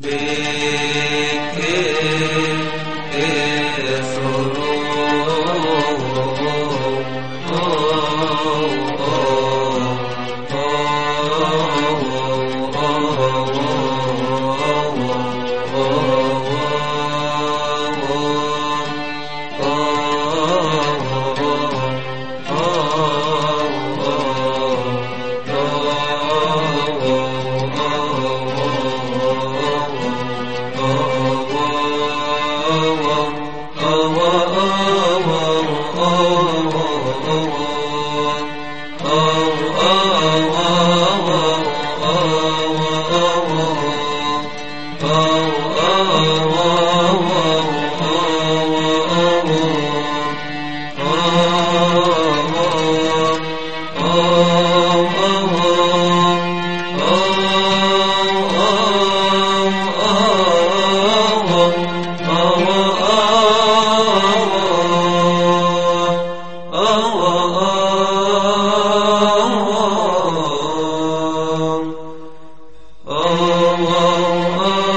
Be Oh, oh, oh.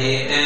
Yeah.